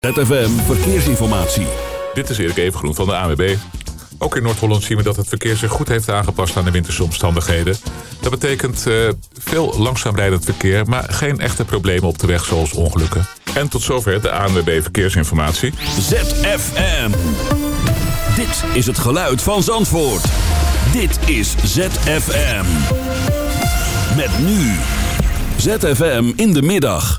ZFM Verkeersinformatie. Dit is Erik Evengroen van de AWB. Ook in Noord-Holland zien we dat het verkeer zich goed heeft aangepast aan de winterse omstandigheden. Dat betekent uh, veel langzaam rijdend verkeer, maar geen echte problemen op de weg zoals ongelukken. En tot zover de ANWB Verkeersinformatie. ZFM. Dit is het geluid van Zandvoort. Dit is ZFM. Met nu. ZFM in de middag.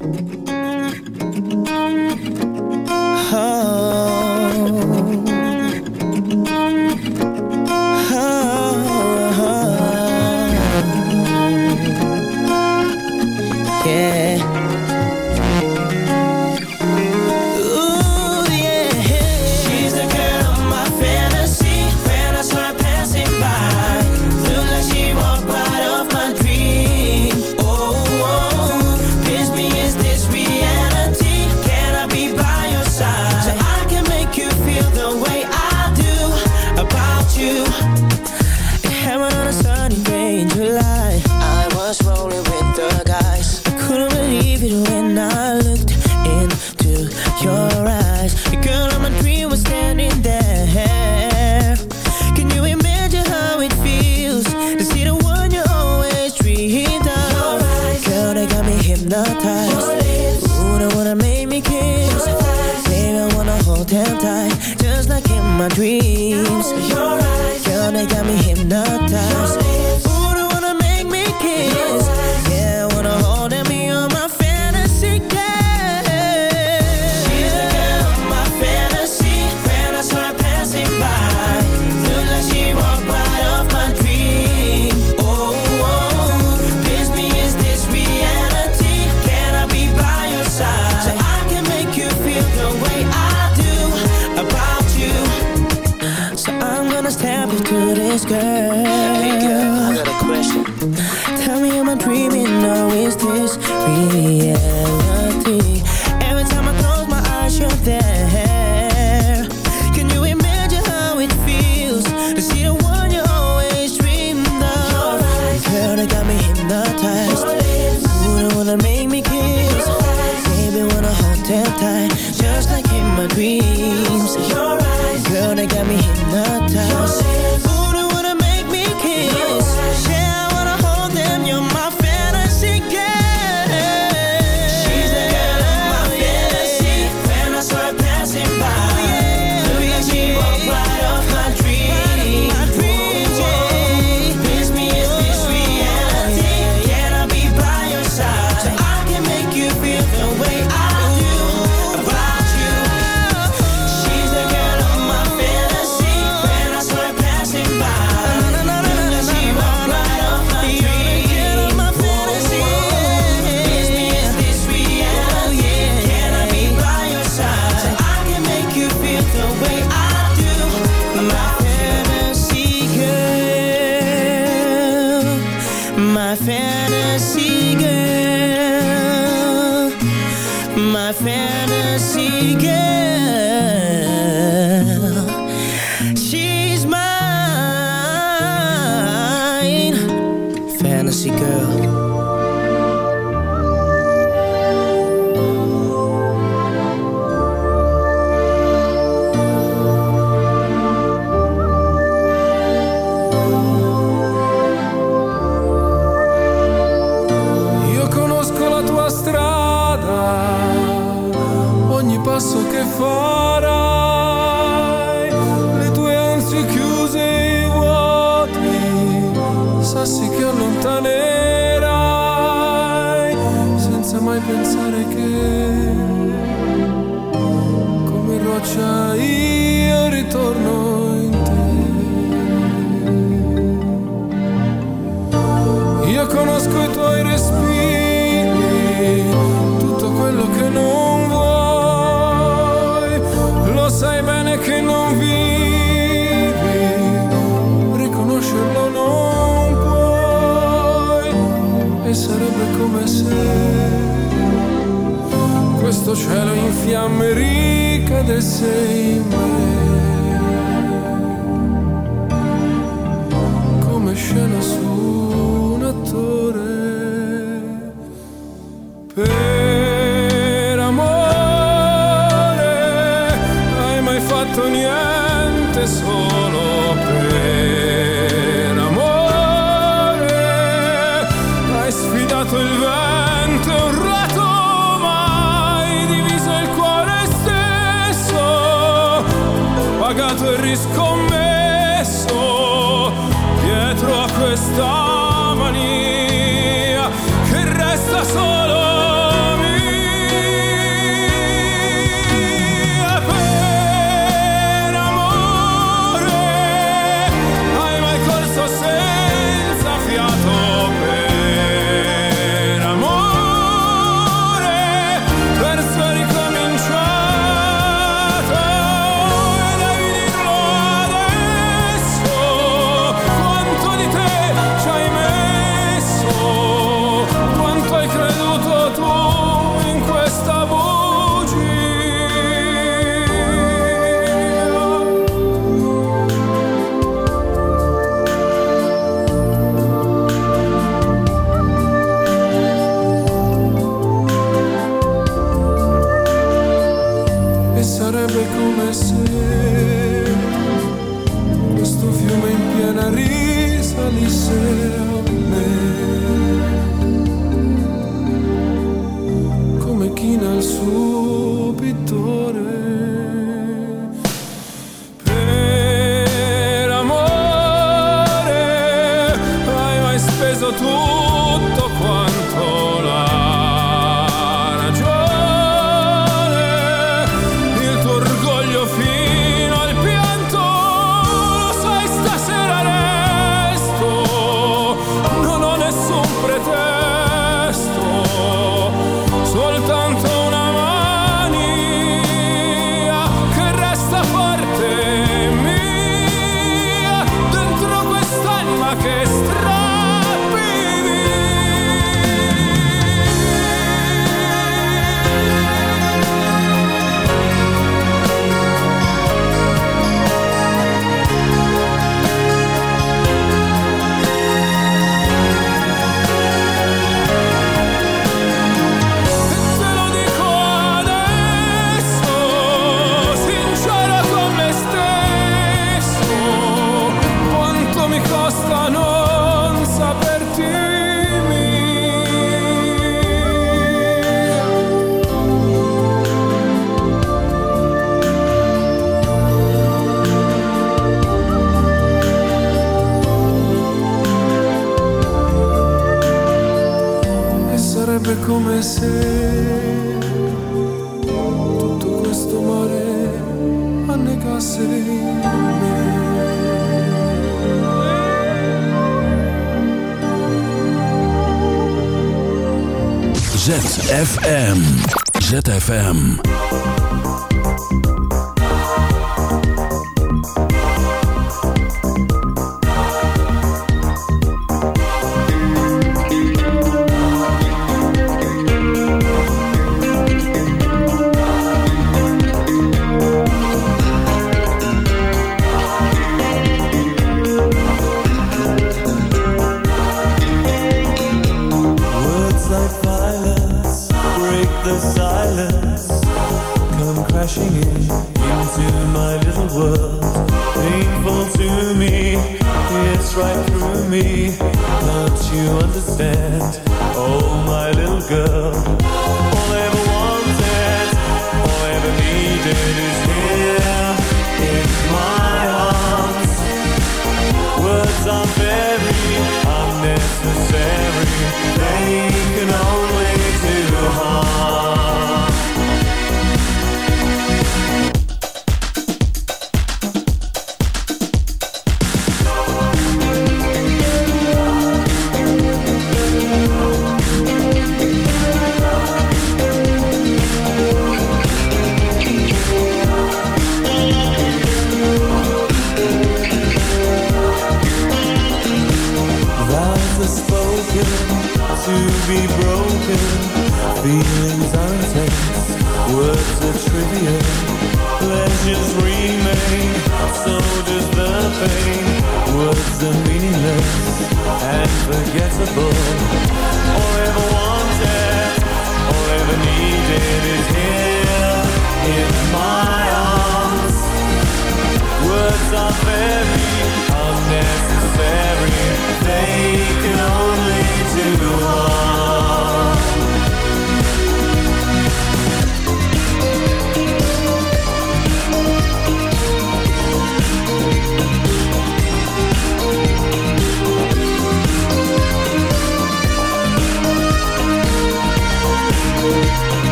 ZFM.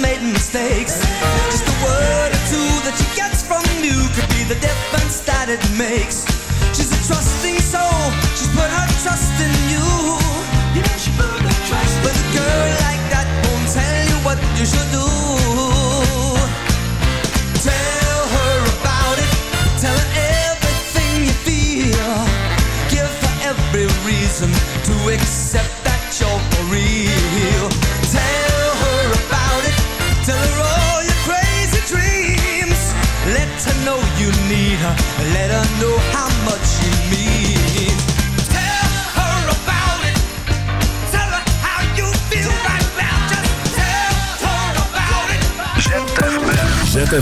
made mistakes. Just a word or two that she gets from you Could be the difference that it makes. She's a trusting soul. She's put her trust in you. You know she put her trust. But a girl like that won't tell you what you should do.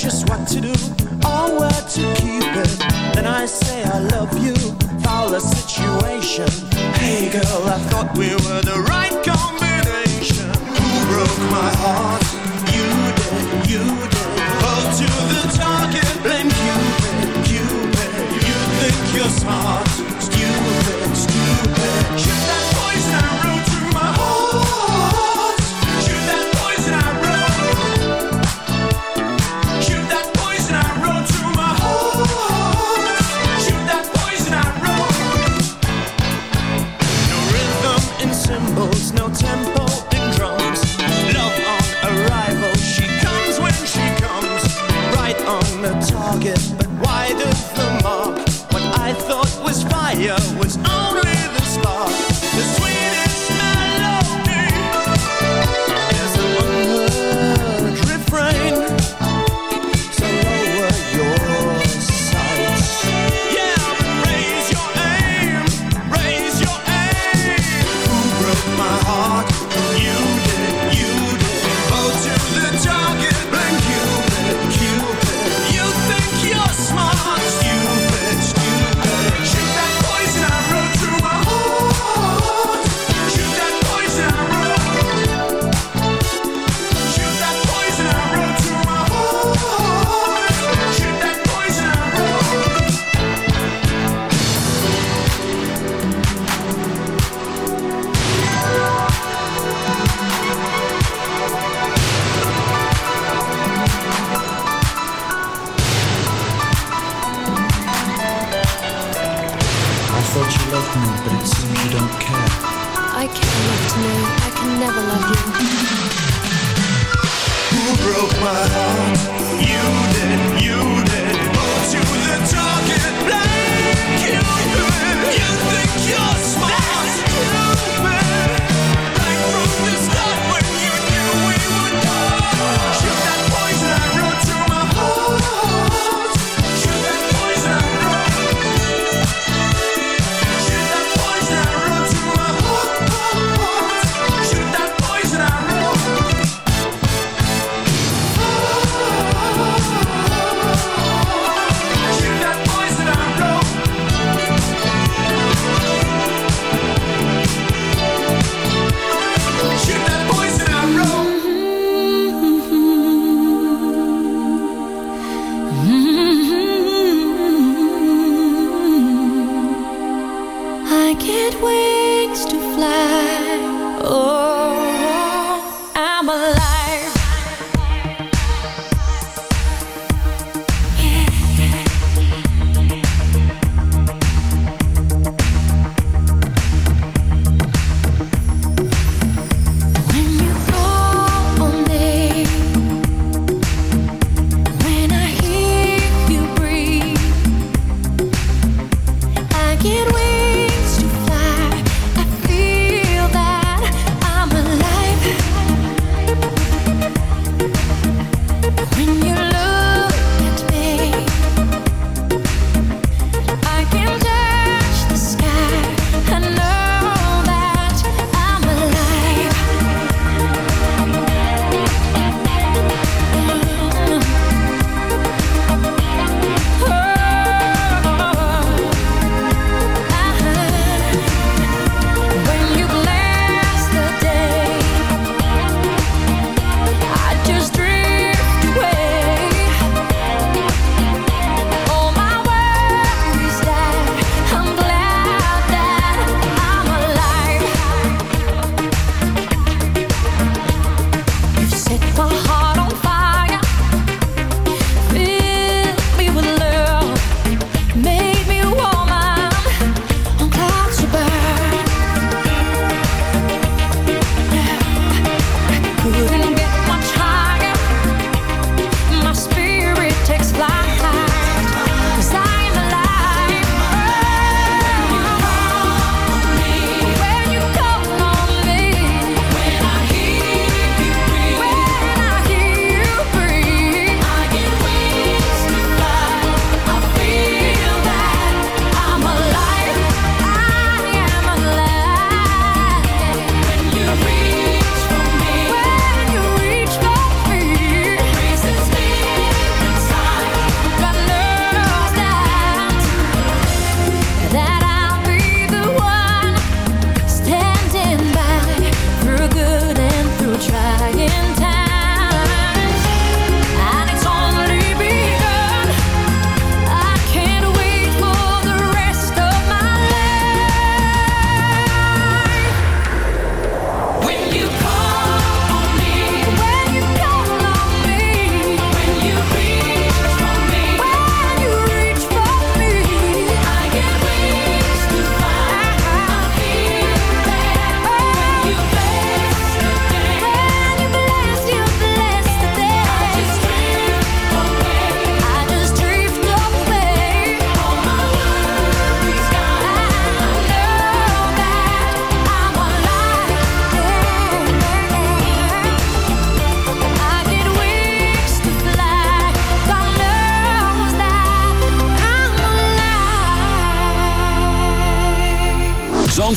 just what to do or where to keep it. Then I say I love you, foul the situation. Hey girl, I thought we were the right combination. Who broke my heart? You did, you did. Pull to the target, blame Cupid, Cupid. You think you're smart. I thought you loved me, but it seems you don't care. I can't love to know. I can never love you. Who broke my heart? You did, you did. Brought you the target blank. You, you, think you're smart. You,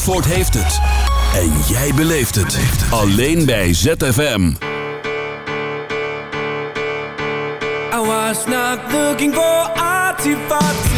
Zandvoort heeft het. En jij beleeft het. Alleen bij ZFM. I was not looking for artifacts.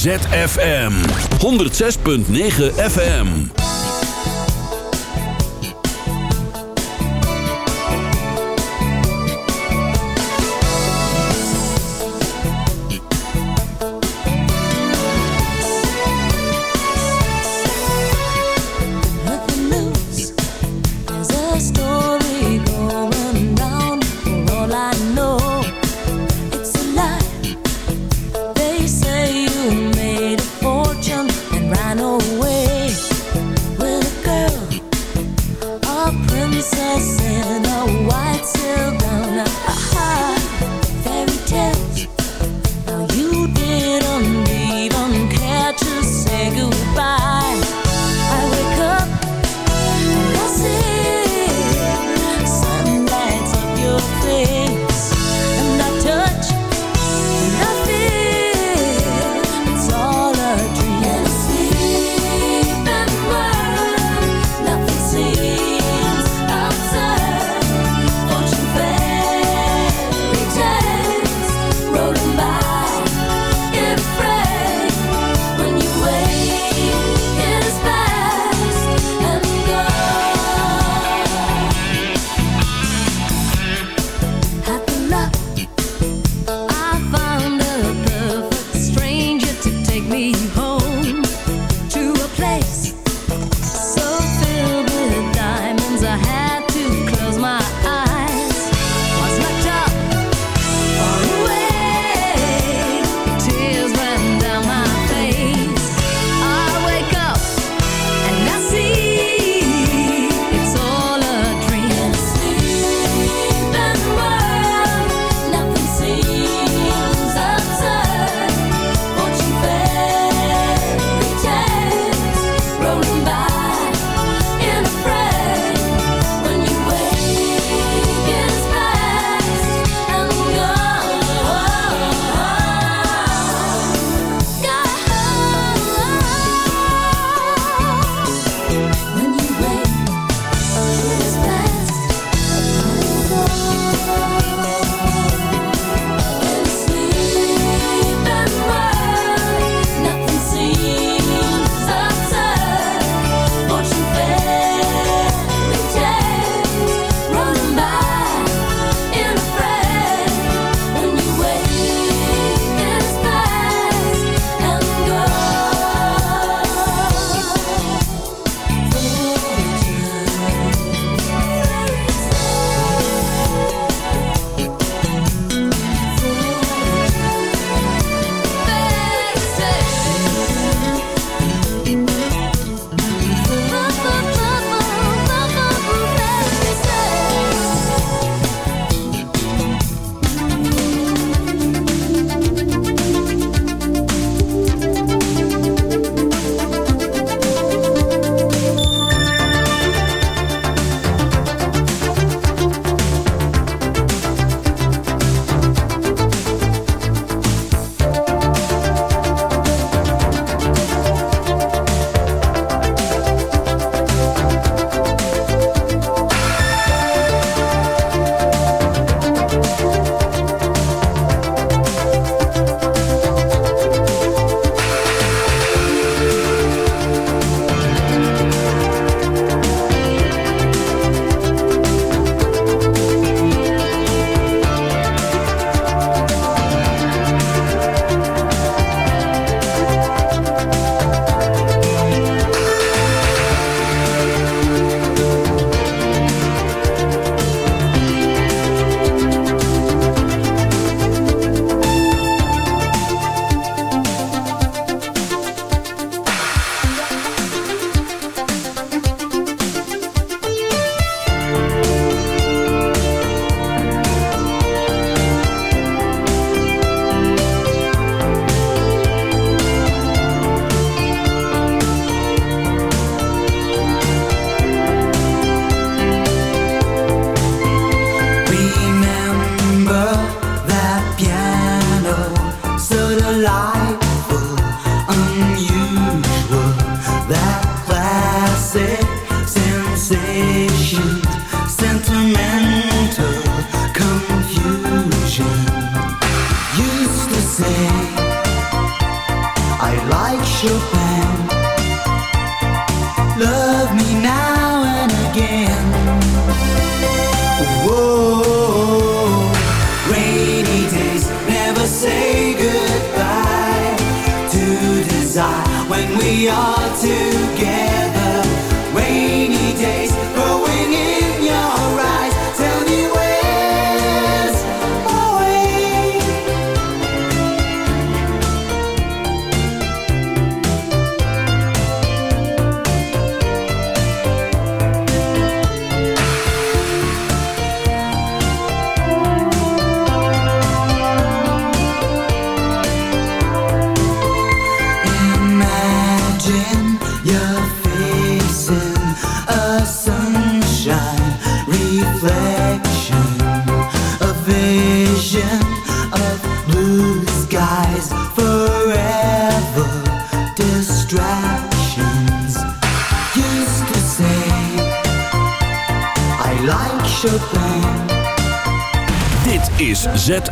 ZFM 106.9 FM.